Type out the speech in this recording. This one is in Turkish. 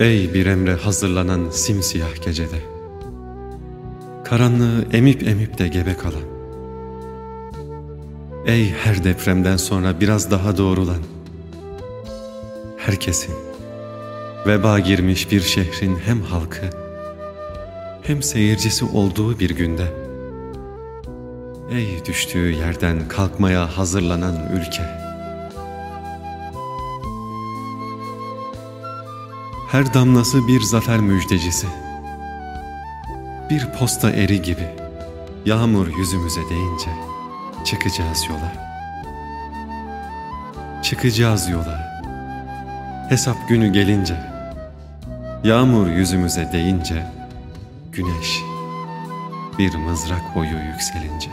Ey bir emre hazırlanan simsiyah gecede. Karanlığı emip emip de gebe kalan. Ey her depremden sonra biraz daha doğrulan. Herkesin Veba girmiş bir şehrin hem halkı Hem seyircisi olduğu bir günde. Ey düştüğü yerden kalkmaya hazırlanan ülke Her damlası bir zafer müjdecisi. Bir posta eri gibi yağmur yüzümüze değince çıkacağız yola. Çıkacağız yola. Hesap günü gelince yağmur yüzümüze değince güneş bir mızrak boyu yükselince